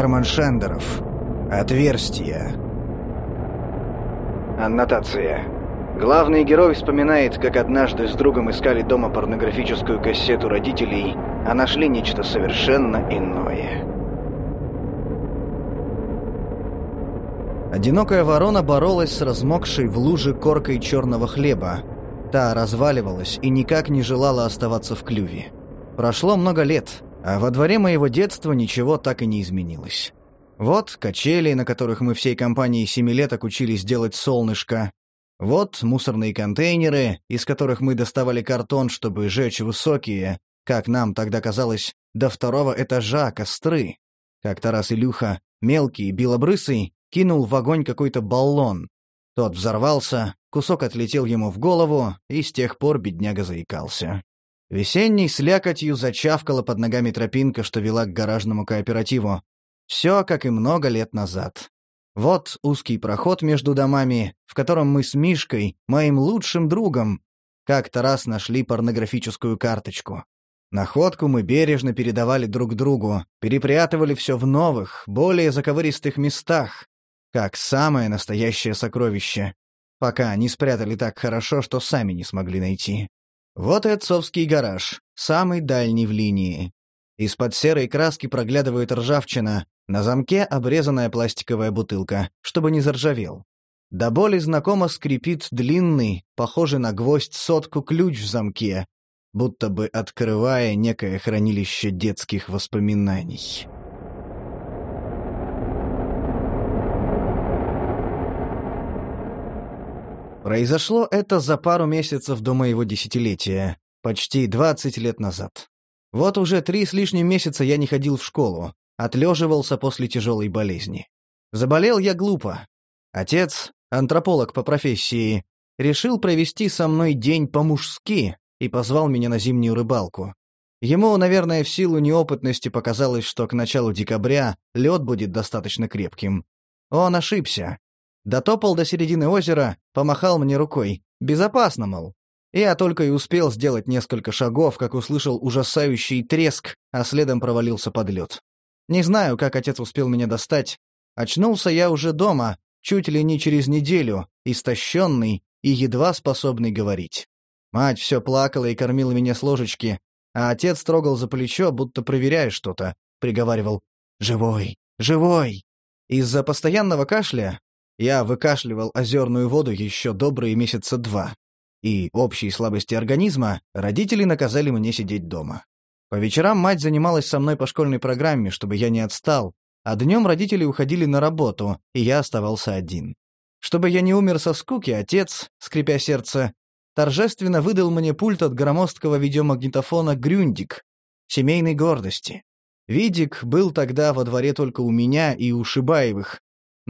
Герман Шендеров. Отверстие. Аннотация. Главный герой вспоминает, как однажды с другом искали дома порнографическую кассету родителей, а нашли нечто совершенно иное. Одинокая ворона боролась с размокшей в луже коркой черного хлеба. Та разваливалась и никак не желала оставаться в клюве. Прошло много лет, а во дворе моего детства ничего так и не изменилось. Вот качели, на которых мы всей компанией семилеток учились делать солнышко. Вот мусорные контейнеры, из которых мы доставали картон, чтобы жечь высокие, как нам тогда казалось, до второго этажа костры. Как-то раз Илюха, мелкий, белобрысый, кинул в огонь какой-то баллон. Тот взорвался, кусок отлетел ему в голову, и с тех пор бедняга заикался. Весенней слякотью зачавкала под ногами тропинка, что вела к гаражному кооперативу. Все, как и много лет назад. Вот узкий проход между домами, в котором мы с Мишкой, моим лучшим другом, как-то раз нашли порнографическую карточку. Находку мы бережно передавали друг другу, перепрятывали все в новых, более заковыристых местах, как самое настоящее сокровище, пока не спрятали так хорошо, что сами не смогли найти. Вот и отцовский гараж, самый дальний в линии. Из-под серой краски проглядывает ржавчина, на замке обрезанная пластиковая бутылка, чтобы не заржавел. До боли знакомо скрипит длинный, похожий на гвоздь сотку ключ в замке, будто бы открывая некое хранилище детских воспоминаний. Произошло это за пару месяцев до моего десятилетия, почти 20 лет назад. Вот уже три с лишним месяца я не ходил в школу, отлеживался после тяжелой болезни. Заболел я глупо. Отец, антрополог по профессии, решил провести со мной день по-мужски и позвал меня на зимнюю рыбалку. Ему, наверное, в силу неопытности показалось, что к началу декабря лед будет достаточно крепким. Он ошибся. Дотопал до середины озера, помахал мне рукой. Безопасно, мол. Я только и успел сделать несколько шагов, как услышал ужасающий треск, а следом провалился под лед. Не знаю, как отец успел меня достать. Очнулся я уже дома, чуть ли не через неделю, истощенный и едва способный говорить. Мать все плакала и кормила меня с ложечки, а отец трогал за плечо, будто проверяя что-то, приговаривал «Живой! Живой!». Из-за постоянного кашля я выкашливал озерную воду еще добрые месяца два. И общей слабости организма родители наказали мне сидеть дома. По вечерам мать занималась со мной по школьной программе, чтобы я не отстал, а днем родители уходили на работу, и я оставался один. Чтобы я не умер со скуки, отец, скрипя сердце, торжественно выдал мне пульт от громоздкого видеомагнитофона «Грюндик» семейной гордости. Видик был тогда во дворе только у меня и у Шибаевых,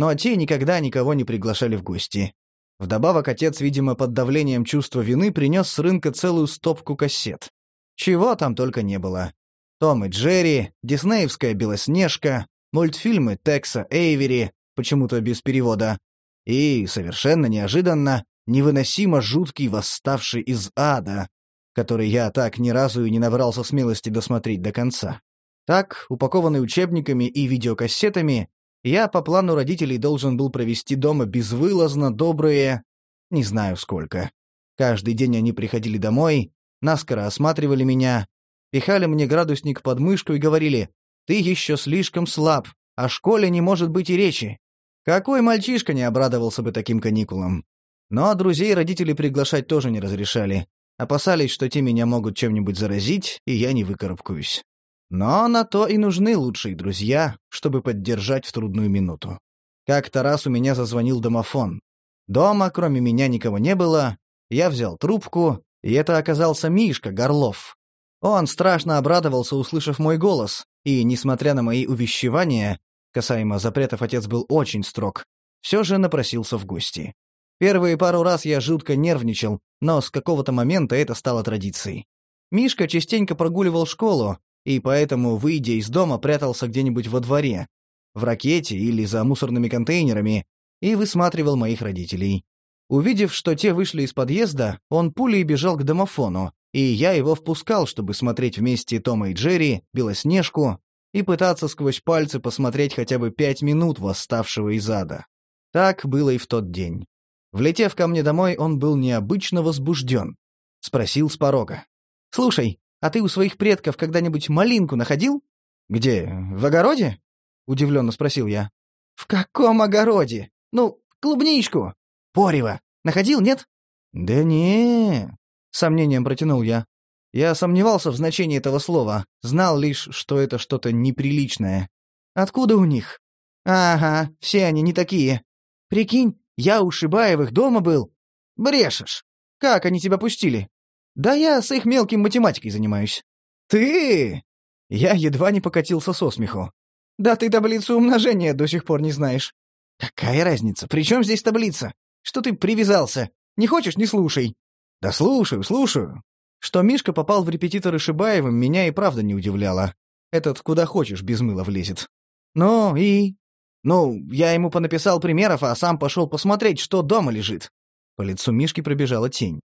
но те никогда никого не приглашали в гости. Вдобавок отец, видимо, под давлением чувства вины принес с рынка целую стопку кассет. Чего там только не было. Том и Джерри, диснеевская «Белоснежка», мультфильмы Текса Эйвери, почему-то без перевода, и, совершенно неожиданно, невыносимо жуткий восставший из ада, который я так ни разу и не набрался смелости досмотреть до конца. Так, упакованный учебниками и видеокассетами, я по плану родителей должен был провести дома безвылазно добрые... не знаю сколько. Каждый день они приходили домой, наскоро осматривали меня, пихали мне градусник под мышку и говорили «Ты еще слишком слаб, о школе не может быть и речи». Какой мальчишка не обрадовался бы таким каникулам? Но друзей родители приглашать тоже не разрешали. Опасались, что те меня могут чем-нибудь заразить, и я не выкарабкаюсь. Но на то и нужны лучшие друзья, чтобы поддержать в трудную минуту. Как-то раз у меня зазвонил домофон. Дома, кроме меня, никого не было. Я взял трубку, и это оказался Мишка Горлов. Он страшно обрадовался, услышав мой голос, и, несмотря на мои увещевания, касаемо запретов отец был очень строг, все же напросился в гости. Первые пару раз я жутко нервничал, но с какого-то момента это стало традицией. Мишка частенько прогуливал школу, и поэтому, выйдя из дома, прятался где-нибудь во дворе, в ракете или за мусорными контейнерами, и высматривал моих родителей. Увидев, что те вышли из подъезда, он пулей бежал к домофону, и я его впускал, чтобы смотреть вместе Тома и Джерри, Белоснежку, и пытаться сквозь пальцы посмотреть хотя бы пять минут восставшего из ада. Так было и в тот день. Влетев ко мне домой, он был необычно возбужден. Спросил с порога. «Слушай, а ты у своих предков когда-нибудь малинку находил?» «Где? В огороде?» — удивленно спросил я. «В каком огороде? Ну, клубничку. Порево. Находил, нет?» «Да не...» — сомнением протянул я. Я сомневался в значении этого слова, знал лишь, что это что-то неприличное. «Откуда у них?» «Ага, все они не такие. Прикинь, я у Шибаевых дома был. Брешешь. Как они тебя пустили?» «Да я с их мелким математикой занимаюсь». «Ты?» Я едва не покатился со смеху. «Да ты таблицу умножения до сих пор не знаешь». «Какая разница? При чем здесь таблица? Что ты привязался? Не хочешь — не слушай». «Да слушаю, слушаю». Что Мишка попал в репетиторы Шибаевым, меня и правда не удивляло. Этот куда хочешь без мыла влезет. «Ну и?» «Ну, я ему понаписал примеров, а сам пошел посмотреть, что дома лежит». По лицу Мишки пробежала тень.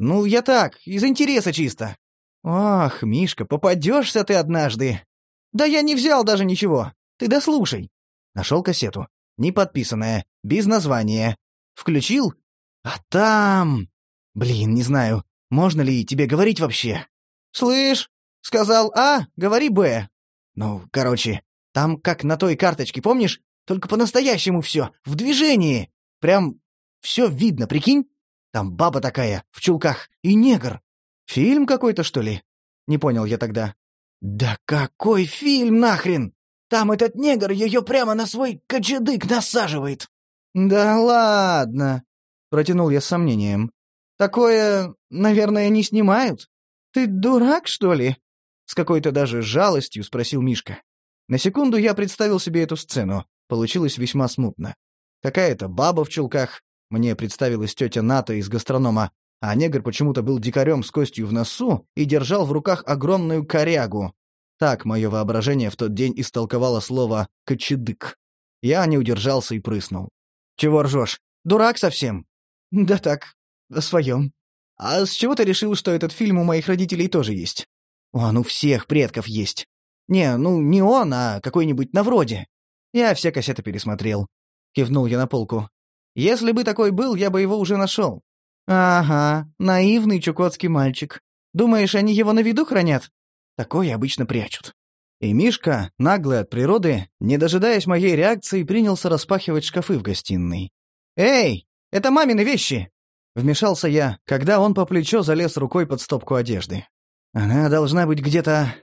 «Ну, я так, из интереса чисто». «Ах, Мишка, попадешься ты однажды!» «Да я не взял даже ничего. Ты дослушай». Нашел кассету. Не подписанная, без названия. Включил. А там... Блин, не знаю, можно ли тебе говорить вообще. «Слышь, сказал А, говори Б». Ну, короче, там как на той карточке, помнишь? Только по-настоящему все, в движении. Прям все видно, прикинь? Там баба такая, в чулках, и негр. Фильм какой-то, что ли? Не понял я тогда. Да какой фильм нахрен? Там этот негр ее прямо на свой кочедык насаживает. Да ладно, протянул я с сомнением. Такое, наверное, не снимают. Ты дурак, что ли? С какой-то даже жалостью спросил Мишка. На секунду я представил себе эту сцену. Получилось весьма смутно. Какая-то баба в чулках, мне представилась тетя Ната из гастронома, а негр почему-то был дикарем с костью в носу и держал в руках огромную корягу. Так мое воображение в тот день истолковало слово «кочедык». Я не удержался и прыснул. «Чего ржешь? Дурак совсем?» «Да так, о своем». «А с чего ты решил, что этот фильм у моих родителей тоже есть?» «Он у всех предков есть. Не, ну не он, а какой-нибудь на вроде. Я все кассеты пересмотрел». Кивнул я на полку. Если бы такой был, я бы его уже нашел. Ага, наивный чукотский мальчик. Думаешь, они его на виду хранят? Такое обычно прячут. И Мишка, наглый от природы, не дожидаясь моей реакции, принялся распахивать шкафы в гостиной. «Эй, это мамины вещи!» Вмешался я, когда он по плечо залез рукой под стопку одежды. «Она должна быть где-то...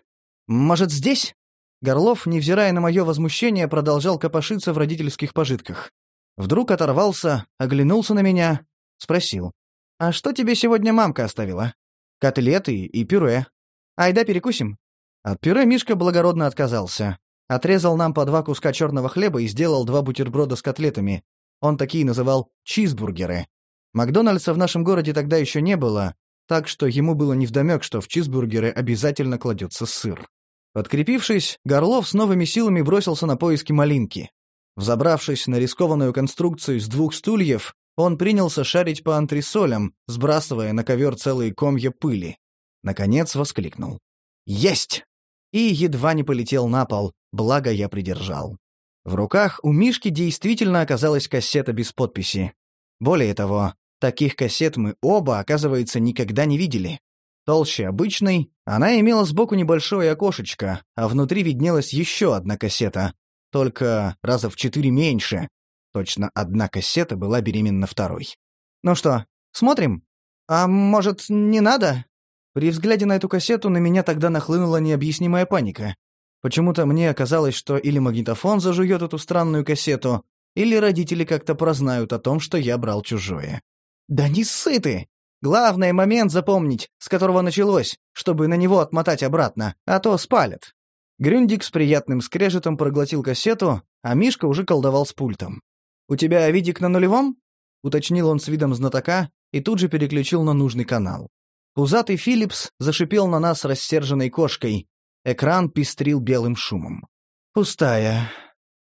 Может, здесь?» Горлов, невзирая на мое возмущение, продолжал копошиться в родительских пожитках. Вдруг оторвался, оглянулся на меня, спросил. «А что тебе сегодня мамка оставила?» «Котлеты и пюре. Айда перекусим?» От пюре Мишка благородно отказался. Отрезал нам по два куска черного хлеба и сделал два бутерброда с котлетами. Он такие называл «чизбургеры». Макдональдса в нашем городе тогда еще не было, так что ему было невдомек, что в чизбургеры обязательно кладется сыр. Подкрепившись, Горлов с новыми силами бросился на поиски малинки. Взобравшись на рискованную конструкцию из двух стульев, он принялся шарить по антресолям, сбрасывая на ковер целые комья пыли. Наконец воскликнул. «Есть!» И едва не полетел на пол, благо я придержал. В руках у Мишки действительно оказалась кассета без подписи. Более того, таких кассет мы оба, оказывается, никогда не видели. Толще обычной, она имела сбоку небольшое окошечко, а внутри виднелась еще одна кассета, только раза в четыре меньше. Точно одна кассета была беременна второй. «Ну что, смотрим? А может, не надо?» При взгляде на эту кассету на меня тогда нахлынула необъяснимая паника. Почему-то мне казалось, что или магнитофон зажует эту странную кассету, или родители как-то прознают о том, что я брал чужое. «Да не сыты! Главное момент запомнить, с которого началось, чтобы на него отмотать обратно, а то спалят». Грюндик с приятным скрежетом проглотил кассету, а Мишка уже колдовал с пультом. «У тебя видик на нулевом?» — уточнил он с видом знатока и тут же переключил на нужный канал. Пузатый Филлипс зашипел на нас рассерженной кошкой. Экран пестрил белым шумом. «Пустая».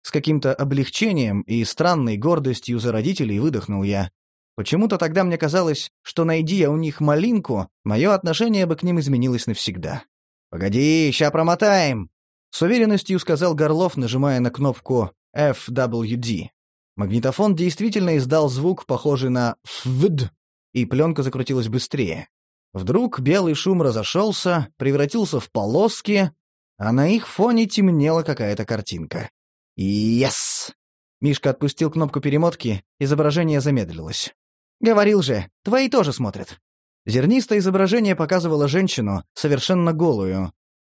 С каким-то облегчением и странной гордостью за родителей выдохнул я. Почему-то тогда мне казалось, что найди я у них малинку, мое отношение бы к ним изменилось навсегда. «Погоди, ща промотаем!» С уверенностью сказал Горлов, нажимая на кнопку FWD. Магнитофон действительно издал звук, похожий на «фвд», и пленка закрутилась быстрее. Вдруг белый шум разошелся, превратился в полоски, а на их фоне темнела какая-то картинка. «Yes!» Мишка отпустил кнопку перемотки, изображение замедлилось. «Говорил же, твои тоже смотрят». Зернистое изображение показывало женщину, совершенно голую.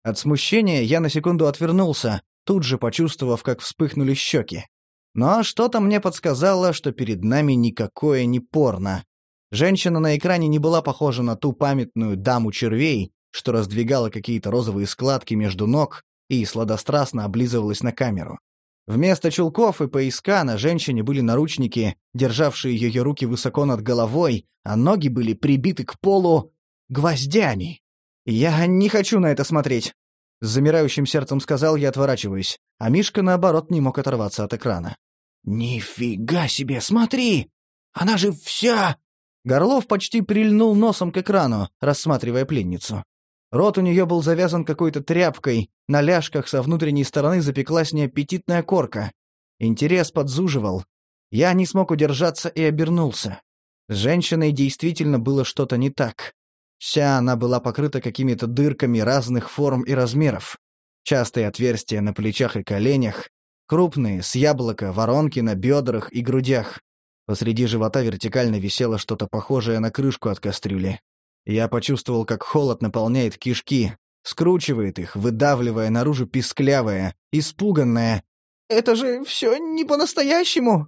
От смущения я на секунду отвернулся, тут же почувствовав, как вспыхнули щеки. Но что-то мне подсказало, что перед нами никакое не порно. Женщина на экране не была похожа на ту памятную даму червей, что раздвигала какие-то розовые складки между ног и сладострастно облизывалась на камеру. Вместо чулков и пояска на женщине были наручники, державшие ее руки высоко над головой, а ноги были прибиты к полу гвоздями. «Я не хочу на это смотреть», — с замирающим сердцем сказал я, отворачиваясь, а Мишка, наоборот, не мог оторваться от экрана. «Нифига себе, смотри! Она же вся...» Горлов почти прильнул носом к экрану, рассматривая пленницу. Рот у нее был завязан какой-то тряпкой, на ляжках со внутренней стороны запеклась неаппетитная корка. Интерес подзуживал. Я не смог удержаться и обернулся. С женщиной действительно было что-то не так. Вся она была покрыта какими-то дырками разных форм и размеров. Частые отверстия на плечах и коленях, крупные, с яблока, воронки на бедрах и грудях. Посреди живота вертикально висело что-то похожее на крышку от кастрюли. Я почувствовал, как холод наполняет кишки, скручивает их, выдавливая наружу писклявое, испуганное. «Это же все не по-настоящему!»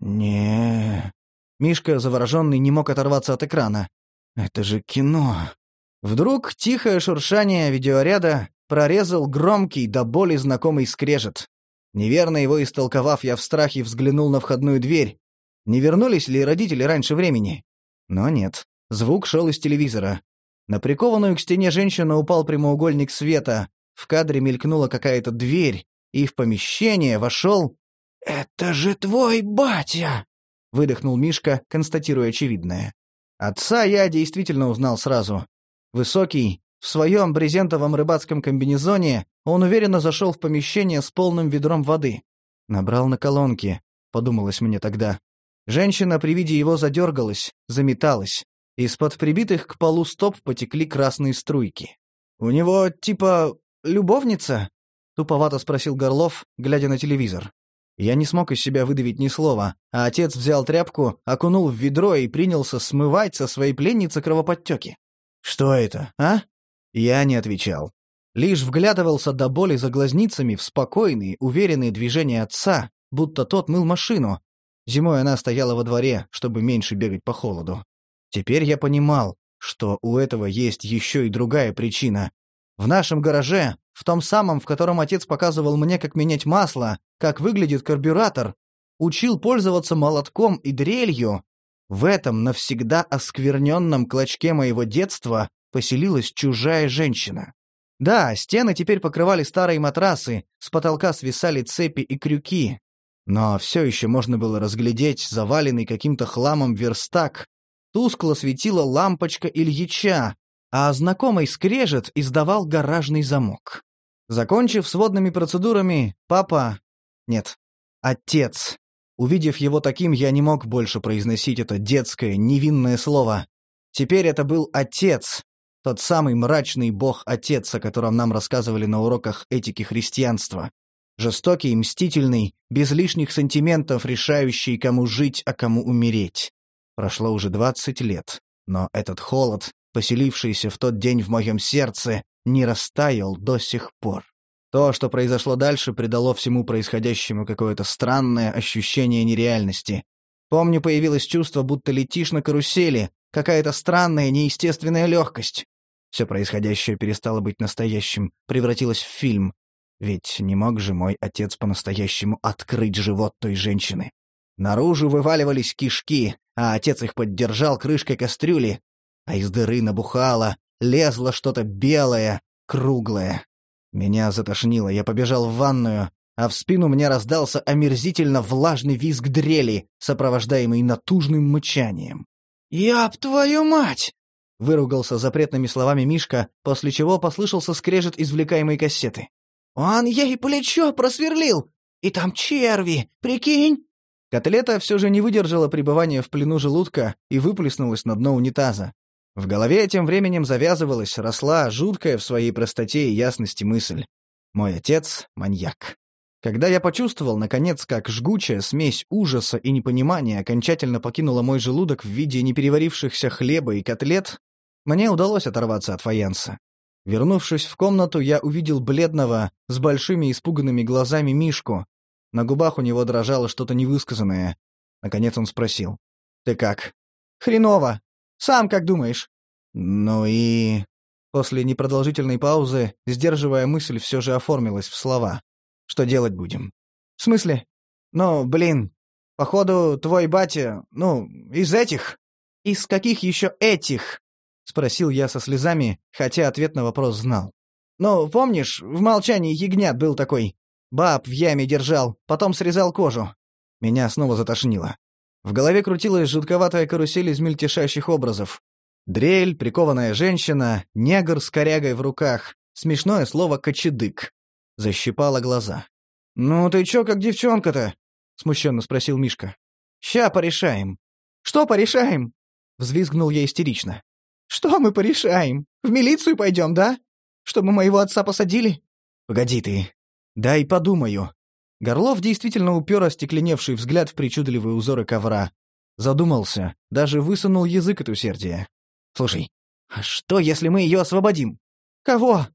не Мишка, завороженный, не мог оторваться от экрана. «Это же кино!» Вдруг тихое шуршание видеоряда прорезал громкий до боли знакомый скрежет. Неверно его истолковав, я в страхе взглянул на входную дверь. Не вернулись ли родители раньше времени? Но нет. Звук шел из телевизора. На прикованную к стене женщину упал прямоугольник света. В кадре мелькнула какая-то дверь, и в помещение вошел... «Это же твой батя!» — выдохнул Мишка, констатируя очевидное. Отца я действительно узнал сразу. Высокий, в своем брезентовом рыбацком комбинезоне, он уверенно зашел в помещение с полным ведром воды. «Набрал на колонке», — подумалось мне тогда. Женщина при виде его задергалась, заметалась. Из-под прибитых к полу стоп потекли красные струйки. «У него, типа, любовница?» — туповато спросил Горлов, глядя на телевизор. Я не смог из себя выдавить ни слова, а отец взял тряпку, окунул в ведро и принялся смывать со своей пленницы кровоподтеки. «Что это, а?» Я не отвечал. Лишь вглядывался до боли за глазницами в спокойные, уверенные движения отца, будто тот мыл машину. Зимой она стояла во дворе, чтобы меньше бегать по холоду. Теперь я понимал, что у этого есть еще и другая причина. В нашем гараже, в том самом, в котором отец показывал мне, как менять масло, как выглядит карбюратор, учил пользоваться молотком и дрелью, в этом навсегда оскверненном клочке моего детства поселилась чужая женщина. Да, стены теперь покрывали старые матрасы, с потолка свисали цепи и крюки, но все еще можно было разглядеть заваленный каким-то хламом верстак, Тускло светила лампочка Ильича, а знакомый скрежет издавал гаражный замок. Закончив с водными процедурами, папа... Нет, отец. Увидев его таким, я не мог больше произносить это детское, невинное слово. Теперь это был отец, тот самый мрачный бог-отец, о котором нам рассказывали на уроках этики христианства. Жестокий, мстительный, без лишних сантиментов решающий, кому жить, а кому умереть. Прошло уже двадцать лет, но этот холод, поселившийся в тот день в моем сердце, не растаял до сих пор. То, что произошло дальше, придало всему происходящему какое-то странное ощущение нереальности. Помню, появилось чувство, будто летишь на карусели, какая-то странная, неестественная легкость. Все происходящее перестало быть настоящим, превратилось в фильм. Ведь не мог же мой отец по-настоящему открыть живот той женщины. Наружу вываливались кишки, а отец их поддержал крышкой кастрюли, а из дыры набухало, лезло что-то белое, круглое. Меня затошнило, я побежал в ванную, а в спину мне раздался омерзительно влажный визг дрели, сопровождаемый натужным мычанием. «Яп твою мать!» — выругался запретными словами Мишка, после чего послышался скрежет извлекаемой кассеты. Он ей плечо просверлил! И там черви, прикинь!» Котлета все же не выдержала пребывания в плену желудка и выплеснулась на дно унитаза. В голове тем временем завязывалась, росла жуткая в своей простоте и ясности мысль. Мой отец — маньяк. Когда я почувствовал, наконец, как жгучая смесь ужаса и непонимания окончательно покинула мой желудок в виде непереварившихся хлеба и котлет, мне удалось оторваться от фаянса. Вернувшись в комнату, я увидел бледного, с большими испуганными глазами Мишку. На губах у него дрожало что-то невысказанное. Наконец он спросил. «Ты как?» «Хреново. Сам как думаешь?» «Ну и...» После непродолжительной паузы, сдерживая мысль, все же оформилась в слова. «Что делать будем?» «В смысле?» «Ну, блин, походу, твой батя, ну, из этих?» «Из каких еще этих?» — спросил я со слезами, хотя ответ на вопрос знал. «Ну, помнишь, в молчании ягнят был такой? Баб в яме держал, потом срезал кожу». Меня снова затошнило. В голове крутилась жутковатая карусель из мельтешащих образов. Дрель, прикованная женщина, негр с корягой в руках, смешное слово «кочедык». Защипала глаза. «Ну ты чё как девчонка-то?» — смущенно спросил Мишка. «Ща порешаем». «Что порешаем?» — взвизгнул я истерично. «Что мы порешаем? В милицию пойдем, да? Чтобы моего отца посадили?» «Погоди ты. Дай подумаю». Горлов действительно упер остекленевший взгляд в причудливые узоры ковра. Задумался, даже высунул язык от усердия. «Слушай, а что, если мы ее освободим?» «Кого?»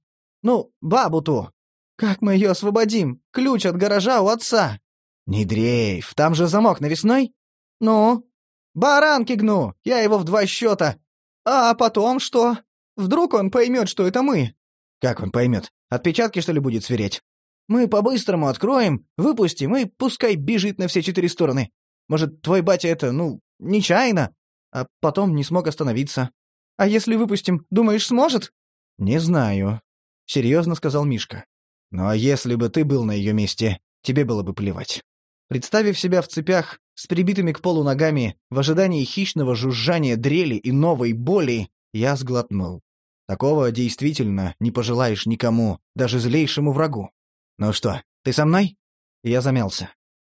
«Ну, бабу ту». «Как мы ее освободим? Ключ от гаража у отца». «Не дрейф, там же замок навесной?» «Ну?» «Баранки гну, я его в два счета, «А потом что? Вдруг он поймет, что это мы?» «Как он поймет? Отпечатки, что ли, будет сверять?» «Мы по-быстрому откроем, выпустим и пускай бежит на все четыре стороны. Может, твой батя это, ну, нечаянно, а потом не смог остановиться. А если выпустим, думаешь, сможет?» «Не знаю», — серьезно сказал Мишка. «Ну а если бы ты был на ее месте, тебе было бы плевать». Представив себя в цепях, с прибитыми к полу ногами, в ожидании хищного жужжания дрели и новой боли, я сглотнул. Такого действительно не пожелаешь никому, даже злейшему врагу. «Ну что, ты со мной?» Я замялся.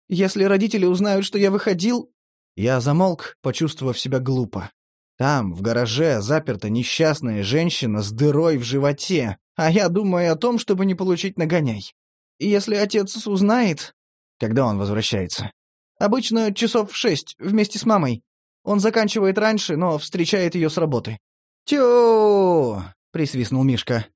«Если родители узнают, что я выходил...» Я замолк, почувствовав себя глупо. Там, в гараже, заперта несчастная женщина с дырой в животе, а я думаю о том, чтобы не получить нагоняй. Если отец узнает... Когда он возвращается? Обычно часов в шесть, вместе с мамой. Он заканчивает раньше, но встречает ее с работы. «Тю!» — присвистнул Мишка.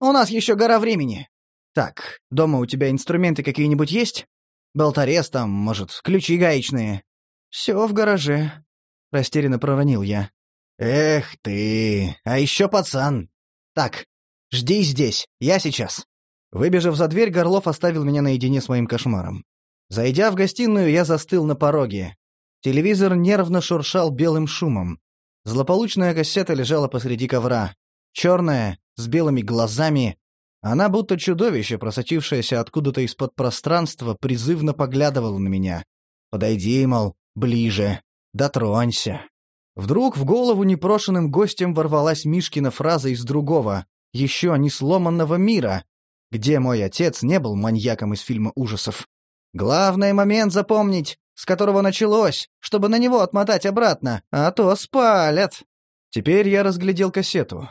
«У нас еще гора времени». «Так, дома у тебя инструменты какие-нибудь есть? Болторез там, может, ключи гаечные?» «Все в гараже», — растерянно проронил я. «Эх ты, а еще пацан! Так, жди здесь, я сейчас». Выбежав за дверь, Горлов оставил меня наедине с моим кошмаром. Зайдя в гостиную, я застыл на пороге. Телевизор нервно шуршал белым шумом. Злополучная кассета лежала посреди ковра. Черная, с белыми глазами. Она, будто чудовище, просочившееся откуда-то из-под пространства, призывно поглядывала на меня. «Подойди, мол, ближе. Дотронься». Вдруг в голову непрошенным гостем ворвалась Мишкина фраза из другого, еще не сломанного мира, где мой отец не был маньяком из фильма ужасов. Главный момент запомнить, с которого началось, чтобы на него отмотать обратно, а то спалят. Теперь я разглядел кассету.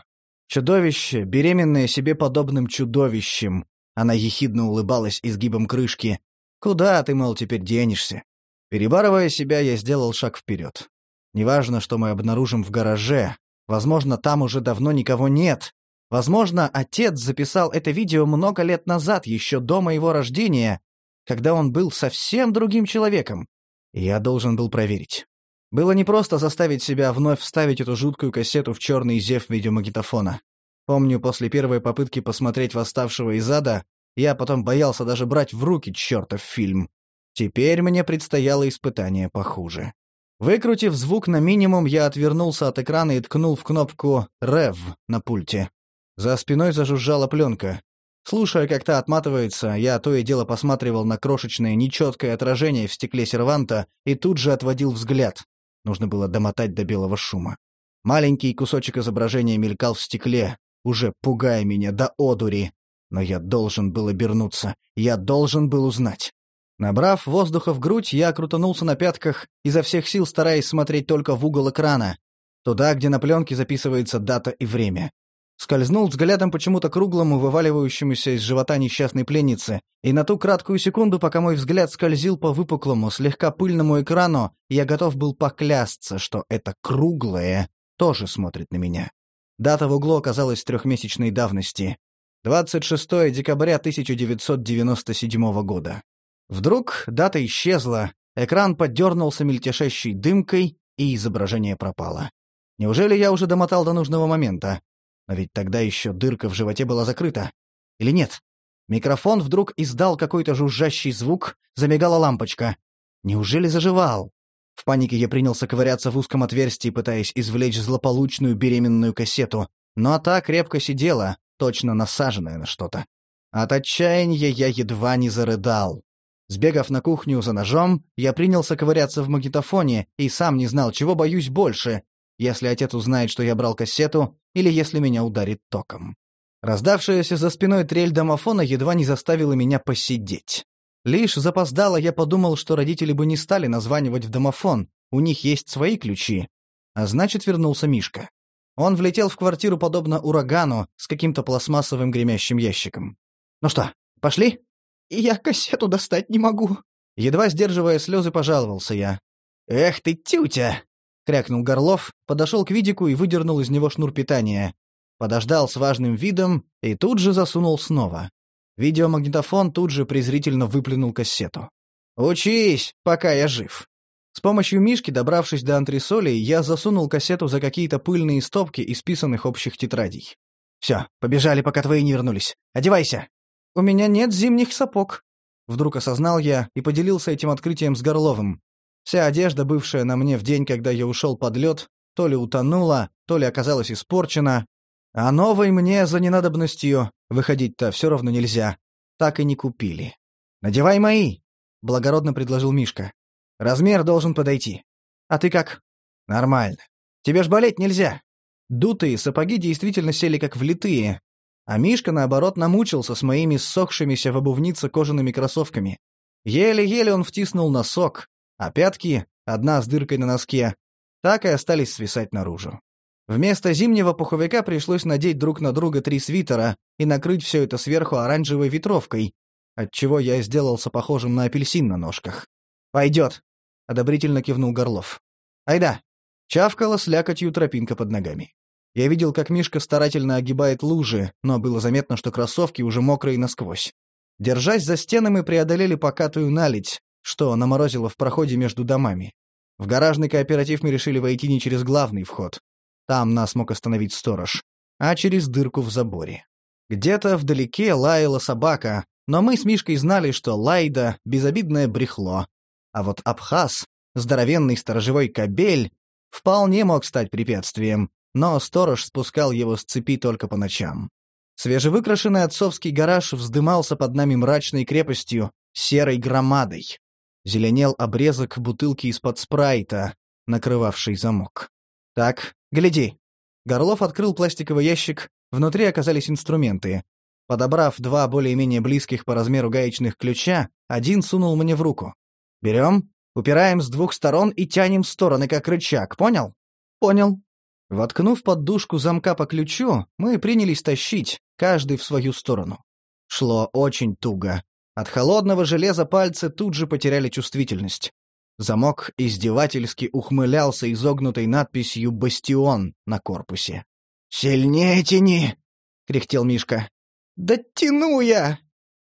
Чудовище, беременное себе подобным чудовищем. Она ехидно улыбалась изгибом крышки. «Куда ты, мол, теперь денешься?» Перебарывая себя, я сделал шаг вперед. Неважно, что мы обнаружим в гараже. Возможно, там уже давно никого нет. Возможно, отец записал это видео много лет назад, еще до моего рождения, когда он был совсем другим человеком. я должен был проверить. Было непросто заставить себя вновь вставить эту жуткую кассету в черный зев видеомагнитофона. Помню, после первой попытки посмотреть «Восставшего из ада», я потом боялся даже брать в руки чертов фильм. Теперь мне предстояло испытание похуже. Выкрутив звук на минимум, я отвернулся от экрана и ткнул в кнопку «Рев» на пульте. За спиной зажужжала пленка. Слушая, как та отматывается, я то и дело посматривал на крошечное нечеткое отражение в стекле серванта и тут же отводил взгляд. Нужно было домотать до белого шума. Маленький кусочек изображения мелькал в стекле, уже пугая меня до одури. Но я должен был обернуться, я должен был узнать. Набрав воздуха в грудь, я крутанулся на пятках, изо всех сил стараясь смотреть только в угол экрана, туда, где на пленке записывается дата и время. Скользнул взглядом почему-то круглому, вываливающемуся из живота несчастной пленницы, и на ту краткую секунду, пока мой взгляд скользил по выпуклому, слегка пыльному экрану, я готов был поклясться, что это круглое тоже смотрит на меня. Дата в углу оказалась трехмесячной давности. 26 декабря 1997 года. Вдруг дата исчезла, экран подернулся мельтешащей дымкой, и изображение пропало. Неужели я уже домотал до нужного момента? Но ведь тогда еще дырка в животе была закрыта. Или нет? Микрофон вдруг издал какой-то жужжащий звук, замигала лампочка. Неужели заживал? В панике я принялся ковыряться в узком отверстии, пытаясь извлечь злополучную беременную кассету. Но та крепко сидела, точно насаженная на что-то. От отчаяния я едва не зарыдал. Сбегав на кухню за ножом, я принялся ковыряться в магнитофоне и сам не знал, чего боюсь больше, если отец узнает, что я брал кассету, или если меня ударит током. Раздавшаяся за спиной трель домофона едва не заставила меня посидеть. Лишь запоздало я подумал, что родители бы не стали названивать в домофон, у них есть свои ключи. А значит, вернулся Мишка. Он влетел в квартиру подобно урагану с каким-то пластмассовым гремящим ящиком. «Ну что, пошли?» «Я кассету достать не могу», — едва сдерживая слезы, пожаловался я. «Эх ты, тютя!» — крякнул Горлов, подошел к видику и выдернул из него шнур питания. Подождал с важным видом и тут же засунул снова. Видеомагнитофон тут же презрительно выплюнул кассету. «Учись, пока я жив». С помощью Мишки, добравшись до антресолей, я засунул кассету за какие-то пыльные стопки исписанных общих тетрадей. «Все, побежали, пока твои не вернулись. Одевайся!» «У меня нет зимних сапог», — вдруг осознал я и поделился этим открытием с Горловым. Вся одежда, бывшая на мне в день, когда я ушел под лед, то ли утонула, то ли оказалась испорчена, а новой мне за ненадобностью выходить-то все равно нельзя. Так и не купили. «Надевай мои!» — благородно предложил Мишка. «Размер должен подойти. А ты как?» «Нормально. Тебе ж болеть нельзя». Дутые сапоги действительно сели как влитые, а Мишка, наоборот, намучился с моими ссохшимися в обувнице кожаными кроссовками. Еле-еле он втиснул носок, а пятки, одна с дыркой на носке, так и остались свисать наружу. Вместо зимнего пуховика пришлось надеть друг на друга три свитера и накрыть все это сверху оранжевой ветровкой, отчего я сделался похожим на апельсин на ножках. «Пойдет!» — одобрительно кивнул Горлов. «Айда!» — чавкала с лякотью тропинка под ногами. Я видел, как Мишка старательно огибает лужи, но было заметно, что кроссовки уже мокрые насквозь. Держась за стены, мы преодолели покатую наледь, что наморозило в проходе между домами. В гаражный кооператив мы решили войти не через главный вход, там нас мог остановить сторож. А через дырку в заборе. Где-то вдалеке лаяла собака, но мы с Мишкой знали, что Лайда — безобидное брехло. А вот Абхаз, здоровенный сторожевой кобель, вполне мог стать препятствием, но сторож спускал его с цепи только по ночам. Свежевыкрашенный отцовский гараж вздымался под нами мрачной крепостью, серой громадой. Зеленел обрезок бутылки из-под спрайта, накрывавший замок. «Так, гляди». Горлов открыл пластиковый ящик, внутри оказались инструменты. Подобрав два более-менее близких по размеру гаечных ключа, один сунул мне в руку. «Берем, упираем с двух сторон и тянем в стороны, как рычаг, понял?» «Понял». Воткнув поддушку замка по ключу, мы принялись тащить, каждый в свою сторону. Шло очень туго. От холодного железа пальцы тут же потеряли чувствительность. Замок издевательски ухмылялся изогнутой надписью «Бастион» на корпусе. «Сильнее тяни!» — кряхтел Мишка. «Да тяну я!»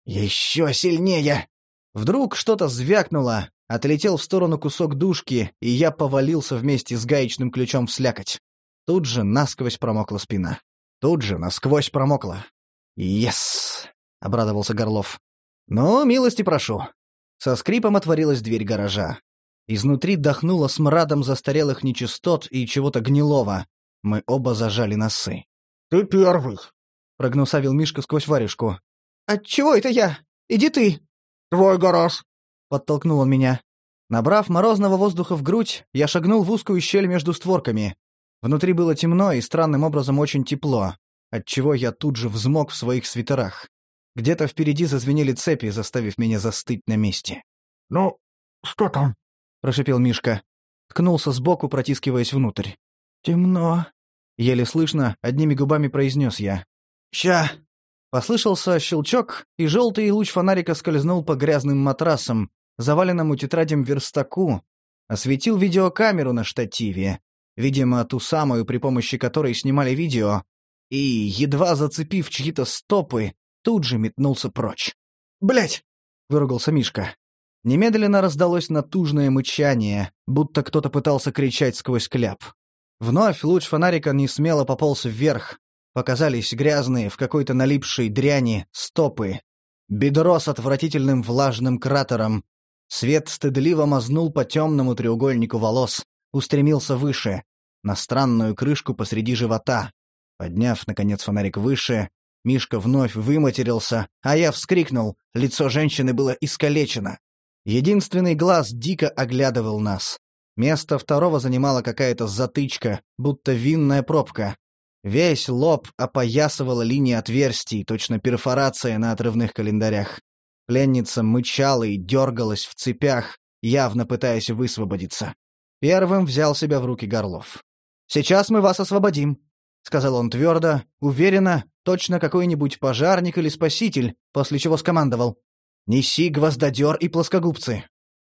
«Еще сильнее!» Вдруг что-то звякнуло, отлетел в сторону кусок дужки, и я повалился вместе с гаечным ключом в слякоть. Тут же насквозь промокла спина. Тут же насквозь промокла. «Ес!» — обрадовался Горлов. «Ну, милости прошу». Со скрипом отворилась дверь гаража. Изнутри дохнуло смрадом застарелых нечистот и чего-то гнилого. Мы оба зажали носы. «Ты первый», — прогнусавил Мишка сквозь варежку. «Отчего это я? Иди ты!» «Твой гараж!» — подтолкнул он меня. Набрав морозного воздуха в грудь, я шагнул в узкую щель между створками. Внутри было темно и странным образом очень тепло, отчего я тут же взмок в своих свитерах. Где-то впереди зазвенели цепи, заставив меня застыть на месте. «Ну, что там?» — прошипел Мишка. Ткнулся сбоку, протискиваясь внутрь. «Темно», — еле слышно, одними губами произнес я. «Ща!» Послышался щелчок, и желтый луч фонарика скользнул по грязным матрасам, заваленному тетрадям верстаку, осветил видеокамеру на штативе, видимо, ту самую, при помощи которой снимали видео, и, едва зацепив чьи-то стопы, тут же метнулся прочь. Блять! выругался Мишка. Немедленно раздалось натужное мычание, будто кто-то пытался кричать сквозь кляп. Вновь луч фонарика несмело пополз вверх. Показались грязные, в какой-то налипшей дряни, стопы. Бедро с отвратительным влажным кратером. Свет стыдливо мазнул по темному треугольнику волос, устремился выше, на странную крышку посреди живота. Подняв, наконец, фонарик выше, Мишка вновь выматерился, а я вскрикнул, лицо женщины было искалечено. Единственный глаз дико оглядывал нас. Место второго занимала какая-то затычка, будто винная пробка. Весь лоб опоясывала линия отверстий, точно перфорация на отрывных календарях. Пленница мычала и дергалась в цепях, явно пытаясь высвободиться. Первым взял себя в руки Горлов. «Сейчас мы вас освободим», — сказал он твердо, уверенно, точно какой-нибудь пожарник или спаситель, после чего скомандовал. «Неси гвоздодер и плоскогубцы».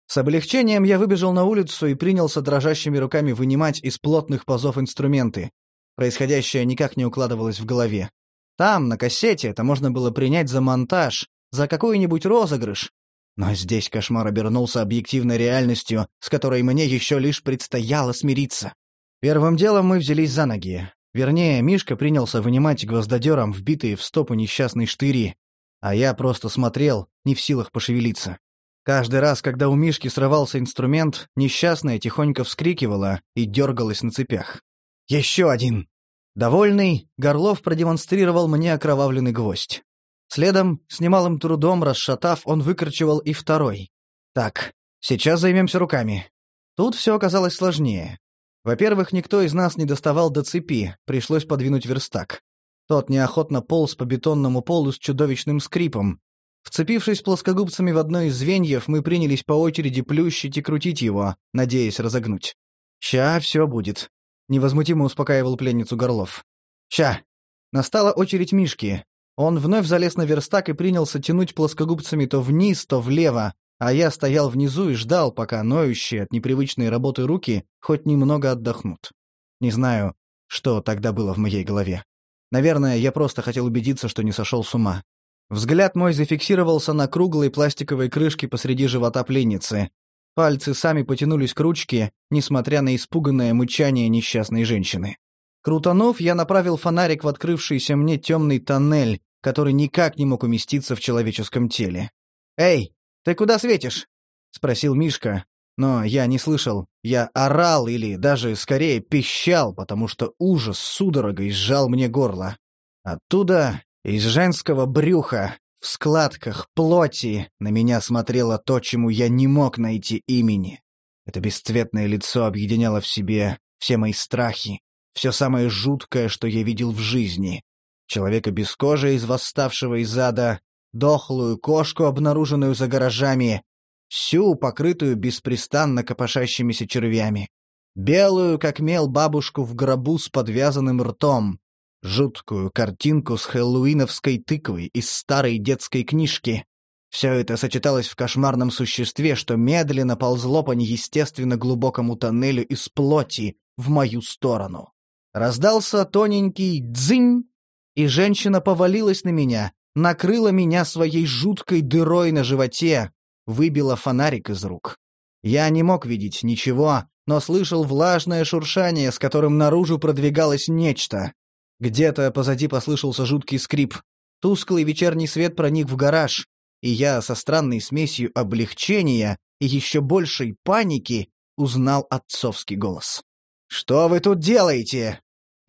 С облегчением я выбежал на улицу и принялся дрожащими руками вынимать из плотных пазов инструменты. Происходящее никак не укладывалось в голове. Там, на кассете, это можно было принять за монтаж, за какой-нибудь розыгрыш. Но здесь кошмар обернулся объективной реальностью, с которой мне еще лишь предстояло смириться. Первым делом мы взялись за ноги. Вернее, Мишка принялся вынимать гвоздодером вбитые в стопу несчастной штыри, а я просто смотрел, не в силах пошевелиться. Каждый раз, когда у Мишки срывался инструмент, несчастная тихонько вскрикивала и дергалась на цепях. «Еще один!» Довольный, Горлов продемонстрировал мне окровавленный гвоздь. Следом, с немалым трудом расшатав, он выкручивал и второй. «Так, сейчас займемся руками». Тут все оказалось сложнее. Во-первых, никто из нас не доставал до цепи, пришлось подвинуть верстак. Тот неохотно полз по бетонному полу с чудовищным скрипом. Вцепившись плоскогубцами в одно из звеньев, мы принялись по очереди плющить и крутить его, надеясь разогнуть. «Ща все будет», — невозмутимо успокаивал пленницу Горлов. «Ща». Настала очередь Мишки. Он вновь залез на верстак и принялся тянуть плоскогубцами то вниз, то влево, а я стоял внизу и ждал, пока ноющие от непривычной работы руки хоть немного отдохнут. Не знаю, что тогда было в моей голове. Наверное, я просто хотел убедиться, что не сошел с ума. Взгляд мой зафиксировался на круглой пластиковой крышке посреди живота пленницы. Пальцы сами потянулись к ручке, несмотря на испуганное мычание несчастной женщины. Крутанув, я направил фонарик в открывшийся мне темный тоннель, который никак не мог уместиться в человеческом теле. «Эй, ты куда светишь?» — спросил Мишка. Но я не слышал. Я орал или даже скорее пищал, потому что ужас судорогой сжал мне горло. Оттуда, из женского брюха, в складках плоти, на меня смотрело то, чему я не мог найти имени. Это бесцветное лицо объединяло в себе все мои страхи, все самое жуткое, что я видел в жизни. Человека без кожи из восставшего из ада, дохлую кошку, обнаруженную за гаражами, всю покрытую беспрестанно копошащимися червями, белую, как мел, бабушку в гробу с подвязанным ртом, жуткую картинку с хэллоуиновской тыквой из старой детской книжки. Все это сочеталось в кошмарном существе, что медленно ползло по неестественно глубокому тоннелю из плоти в мою сторону. Раздался тоненький «дзынь», и женщина повалилась на меня, накрыла меня своей жуткой дырой на животе, выбила фонарик из рук. Я не мог видеть ничего, но слышал влажное шуршание, с которым наружу продвигалось нечто. Где-то позади послышался жуткий скрип. Тусклый вечерний свет проник в гараж, и я со странной смесью облегчения и еще большей паники узнал отцовский голос. «Что вы тут делаете?»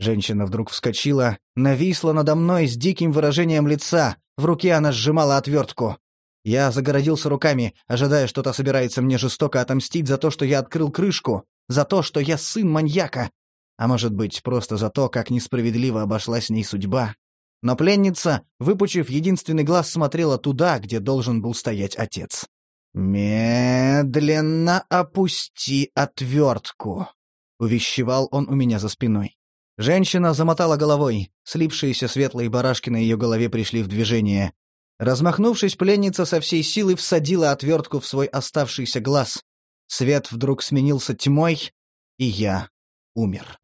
Женщина вдруг вскочила, нависла надо мной с диким выражением лица, в руке она сжимала отвертку. Я загородился руками, ожидая, что та собирается мне жестоко отомстить за то, что я открыл крышку, за то, что я сын маньяка, а может быть, просто за то, как несправедливо обошлась с ней судьба. Но пленница, выпучив единственный глаз, смотрела туда, где должен был стоять отец. «Медленно опусти отвертку», — увещевал он у меня за спиной. Женщина замотала головой, слипшиеся светлые барашки на ее голове пришли в движение. Размахнувшись, пленница со всей силы всадила отвертку в свой оставшийся глаз. Свет вдруг сменился тьмой, и я умер.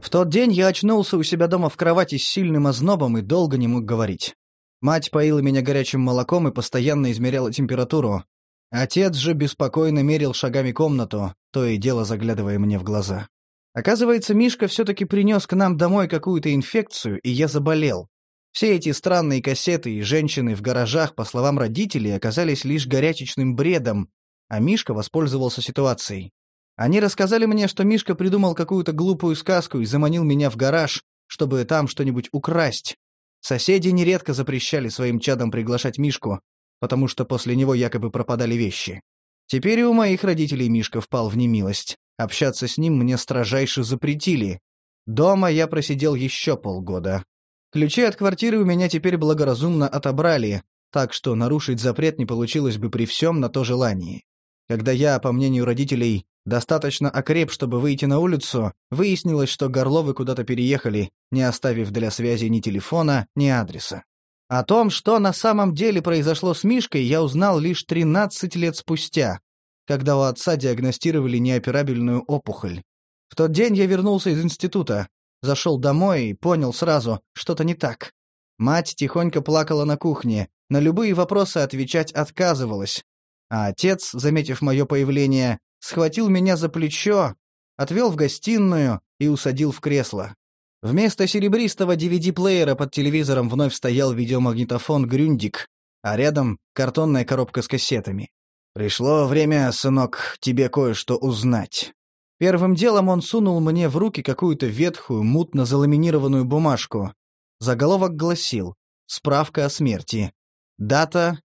В тот день я очнулся у себя дома в кровати с сильным ознобом и долго не мог говорить. Мать поила меня горячим молоком и постоянно измеряла температуру. Отец же беспокойно мерил шагами комнату, то и дело заглядывая мне в глаза. Оказывается, Мишка все-таки принес к нам домой какую-то инфекцию, и я заболел. Все эти странные кассеты и женщины в гаражах, по словам родителей, оказались лишь горячечным бредом, а Мишка воспользовался ситуацией. Они рассказали мне, что Мишка придумал какую-то глупую сказку и заманил меня в гараж, чтобы там что-нибудь украсть. Соседи нередко запрещали своим чадам приглашать Мишку, потому что после него якобы пропадали вещи. Теперь и у моих родителей Мишка впал в немилость. Общаться с ним мне строжайше запретили. Дома я просидел еще полгода. Ключи от квартиры у меня теперь благоразумно отобрали, так что нарушить запрет не получилось бы при всем на то желании. Когда я, по мнению родителей, достаточно окреп, чтобы выйти на улицу, выяснилось, что Горловы куда-то переехали, не оставив для связи ни телефона, ни адреса. О том, что на самом деле произошло с Мишкой, я узнал лишь 13 лет спустя, когда у отца диагностировали неоперабельную опухоль. В тот день я вернулся из института, зашел домой и понял сразу, что-то не так. Мать тихонько плакала на кухне, на любые вопросы отвечать отказывалась, а отец, заметив мое появление, схватил меня за плечо, отвел в гостиную и усадил в кресло. Вместо серебристого DVD-плеера под телевизором вновь стоял видеомагнитофон «Грюндик», а рядом картонная коробка с кассетами. «Пришло время, сынок, тебе кое-что узнать». Первым делом он сунул мне в руки какую-то ветхую, мутно заламинированную бумажку. Заголовок гласил «Справка о смерти». Дата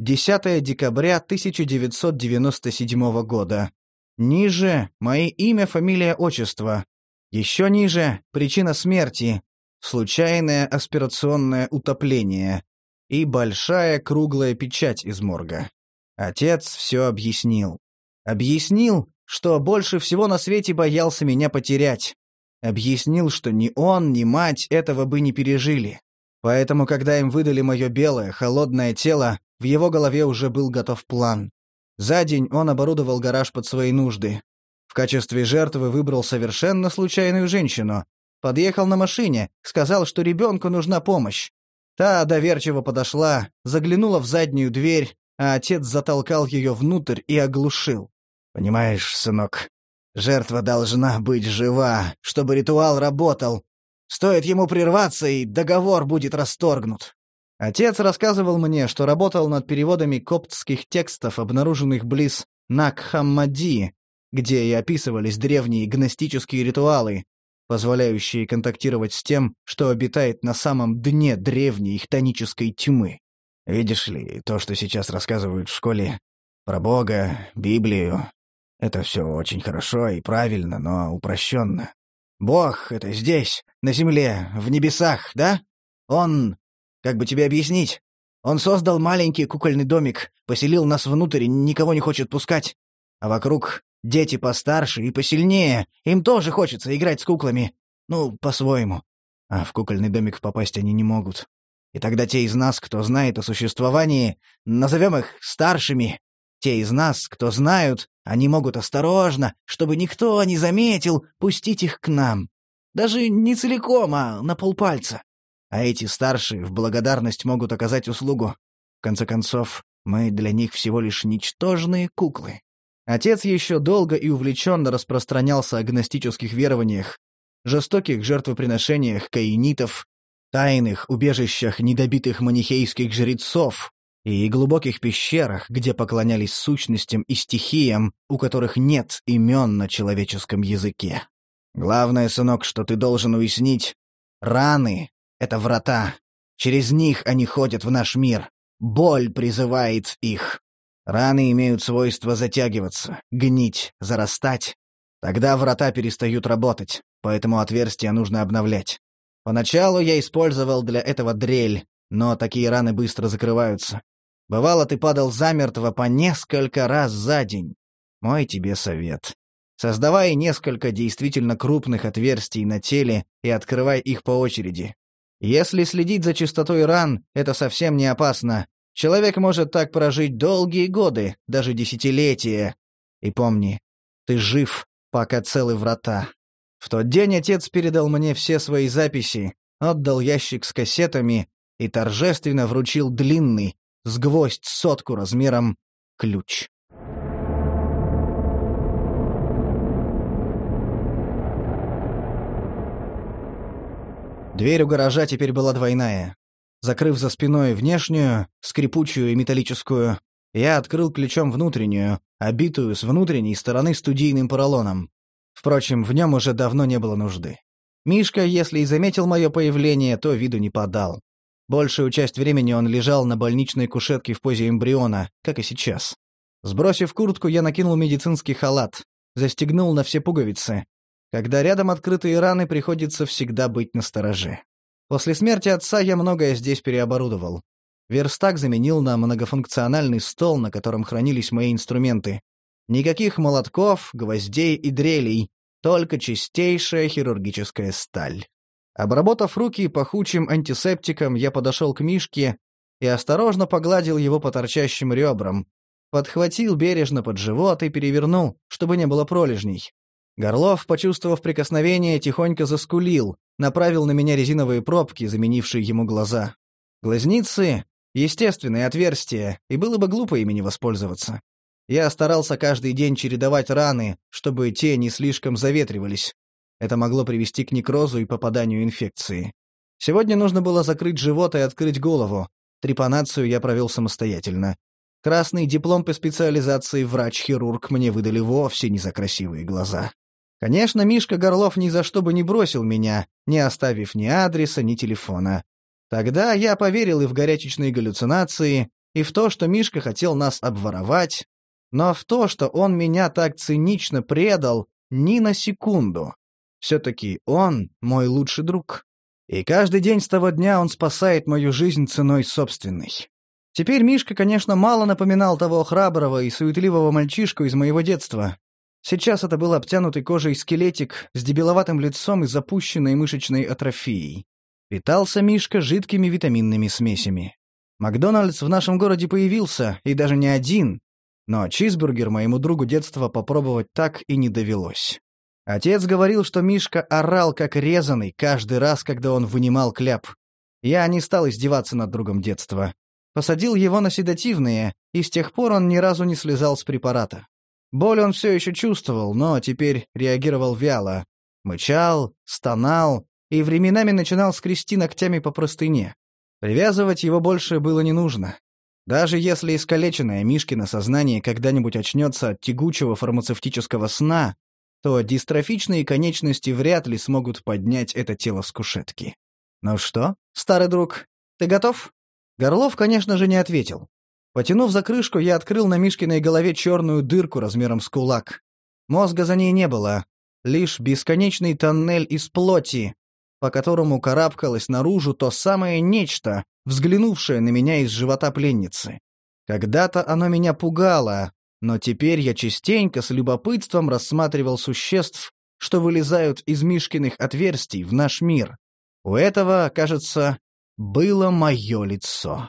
10 декабря 1997 года. Ниже — мои имя, фамилия, отчество. Еще ниже — причина смерти. Случайное аспирационное утопление. И большая круглая печать из морга. Отец все объяснил. Объяснил, что больше всего на свете боялся меня потерять. Объяснил, что ни он, ни мать этого бы не пережили. Поэтому, когда им выдали мое белое, холодное тело, в его голове уже был готов план. За день он оборудовал гараж под свои нужды. В качестве жертвы выбрал совершенно случайную женщину. Подъехал на машине, сказал, что ребенку нужна помощь. Та доверчиво подошла, заглянула в заднюю дверь, а отец затолкал ее внутрь и оглушил. «Понимаешь, сынок, жертва должна быть жива, чтобы ритуал работал. Стоит ему прерваться, и договор будет расторгнут. Отец рассказывал мне, что работал над переводами коптских текстов, обнаруженных близ Накхаммади, где и описывались древние гностические ритуалы, позволяющие контактировать с тем, что обитает на самом дне древней хтонической тьмы. Видишь ли, то, что сейчас рассказывают в школе про Бога, Библию, это все очень хорошо и правильно, но упрощенно. Бог — это здесь, на земле, в небесах, да? Он как бы тебе объяснить? Он создал маленький кукольный домик, поселил нас внутрь и никого не хочет пускать. А вокруг дети постарше и посильнее, им тоже хочется играть с куклами. Ну, по-своему. А в кукольный домик попасть они не могут. И тогда те из нас, кто знает о существовании, назовем их старшими. Те из нас, кто знают, они могут осторожно, чтобы никто не заметил, пустить их к нам. Даже не целиком, а на полпальца а эти старшие в благодарность могут оказать услугу. В конце концов, мы для них всего лишь ничтожные куклы. Отец еще долго и увлеченно распространялся о гностических верованиях, жестоких жертвоприношениях каинитов, тайных убежищах недобитых манихейских жрецов и глубоких пещерах, где поклонялись сущностям и стихиям, у которых нет имен на человеческом языке. Главное, сынок, что ты должен уяснить — раны, это врата. Через них они ходят в наш мир. Боль призывает их. Раны имеют свойство затягиваться, гнить, зарастать. Тогда врата перестают работать, поэтому отверстия нужно обновлять. Поначалу я использовал для этого дрель, но такие раны быстро закрываются. Бывало, ты падал замертво по несколько раз за день. Мой тебе совет. Создавай несколько действительно крупных отверстий на теле и открывай их по очереди. Если следить за чистотой ран, это совсем не опасно, Человек может так прожить долгие годы, даже десятилетия. И помни, ты жив, пока целы врата. В тот день отец передал мне все свои записи, отдал ящик с кассетами и торжественно вручил длинный, с гвоздь сотку размером, ключ. Дверь у гаража теперь была двойная. Закрыв за спиной внешнюю, скрипучую и металлическую, я открыл ключом внутреннюю, обитую с внутренней стороны студийным поролоном. Впрочем, в нем уже давно не было нужды. Мишка, если и заметил мое появление, то виду не подал. Большую часть времени он лежал на больничной кушетке в позе эмбриона, как и сейчас. Сбросив куртку, я накинул медицинский халат, застегнул на все пуговицы. Когда рядом открытые раны, приходится всегда быть настороже. После смерти отца я многое здесь переоборудовал. Верстак заменил на многофункциональный стол, на котором хранились мои инструменты. Никаких молотков, гвоздей и дрелей, только чистейшая хирургическая сталь. Обработав руки пахучим антисептиком, я подошел к Мишке и осторожно погладил его по торчащим ребрам, подхватил бережно под живот и перевернул, чтобы не было пролежней. Горлов, почувствовав прикосновение, тихонько заскулил, направил на меня резиновые пробки, заменившие ему глаза. Глазницы — естественные отверстия, и было бы глупо ими не воспользоваться. Я старался каждый день чередовать раны, чтобы те не слишком заветривались. Это могло привести к некрозу и попаданию инфекции. Сегодня нужно было закрыть живот и открыть голову. Трепанацию я провел самостоятельно. Красный диплом по специализации врач-хирург мне выдали вовсе не за красивые глаза. Конечно, Мишка Горлов ни за что бы не бросил меня, не оставив ни адреса, ни телефона. Тогда я поверил и в горячечные галлюцинации, и в то, что Мишка хотел нас обворовать, но в то, что он меня так цинично предал, ни на секунду. Все-таки он мой лучший друг. И каждый день с того дня он спасает мою жизнь ценой собственной. Теперь Мишка, конечно, мало напоминал того храброго и суетливого мальчишку из моего детства, Сейчас это был обтянутый кожей скелетик с дебиловатым лицом и запущенной мышечной атрофией. Питался Мишка жидкими витаминными смесями. Макдональдс в нашем городе появился, и даже не один, но чизбургер моему другу детства попробовать так и не довелось. Отец говорил, что Мишка орал как резанный каждый раз, когда он вынимал кляп. Я не стал издеваться над другом детства. Посадил его на седативные, и с тех пор он ни разу не слезал с препарата. Боль он все еще чувствовал, но теперь реагировал вяло. Мычал, стонал и временами начинал скрести ногтями по простыне. Привязывать его больше было не нужно. Даже если искалеченное Мишкино сознание когда-нибудь очнется от тягучего фармацевтического сна, то дистрофичные конечности вряд ли смогут поднять это тело с кушетки. «Ну что, старый друг, ты готов?» Горлов, конечно же, не ответил. Потянув за крышку, я открыл на Мишкиной голове черную дырку размером с кулак. Мозга за ней не было, лишь бесконечный тоннель из плоти, по которому карабкалось наружу то самое нечто, взглянувшее на меня из живота пленницы. Когда-то оно меня пугало, но теперь я частенько с любопытством рассматривал существ, что вылезают из Мишкиных отверстий в наш мир. У этого, кажется, было мое лицо.